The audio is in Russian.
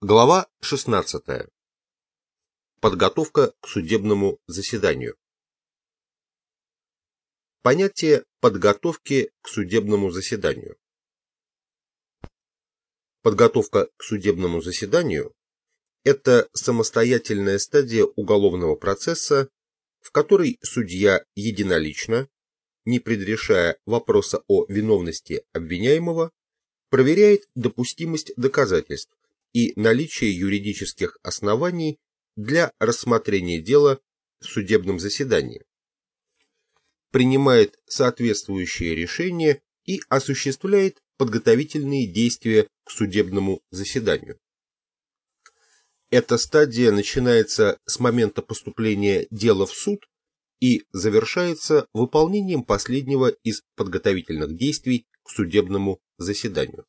Глава 16. Подготовка к судебному заседанию. Понятие подготовки к судебному заседанию. Подготовка к судебному заседанию – это самостоятельная стадия уголовного процесса, в которой судья единолично, не предрешая вопроса о виновности обвиняемого, проверяет допустимость доказательств и наличие юридических оснований для рассмотрения дела в судебном заседании, принимает соответствующие решения и осуществляет подготовительные действия к судебному заседанию. Эта стадия начинается с момента поступления дела в суд и завершается выполнением последнего из подготовительных действий к судебному заседанию.